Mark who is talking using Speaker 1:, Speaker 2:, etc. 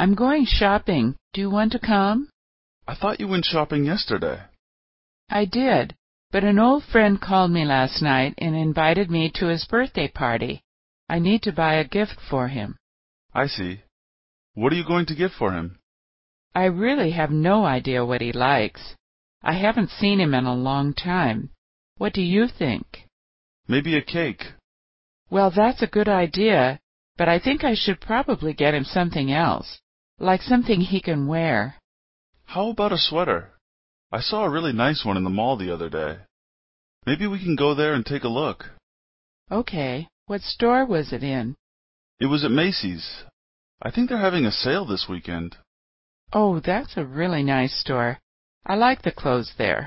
Speaker 1: I'm going shopping. Do you want to come?
Speaker 2: I thought you went shopping yesterday.
Speaker 1: I did, but an old friend called me last night and invited me to his birthday party. I need to buy a gift for him.
Speaker 2: I see. What are you going to get for him?
Speaker 1: I really have no idea what he likes. I haven't seen him in a long time. What do you think?
Speaker 2: Maybe a cake.
Speaker 1: Well, that's a good idea, but I think I should probably get him something else. Like something he can wear.
Speaker 2: How about a sweater? I saw a really nice one in the mall the other day. Maybe we can go there and take a look.
Speaker 1: Okay. What store was it in?
Speaker 2: It was at Macy's. I think they're having a sale this weekend.
Speaker 1: Oh, that's a really nice store. I like the clothes there.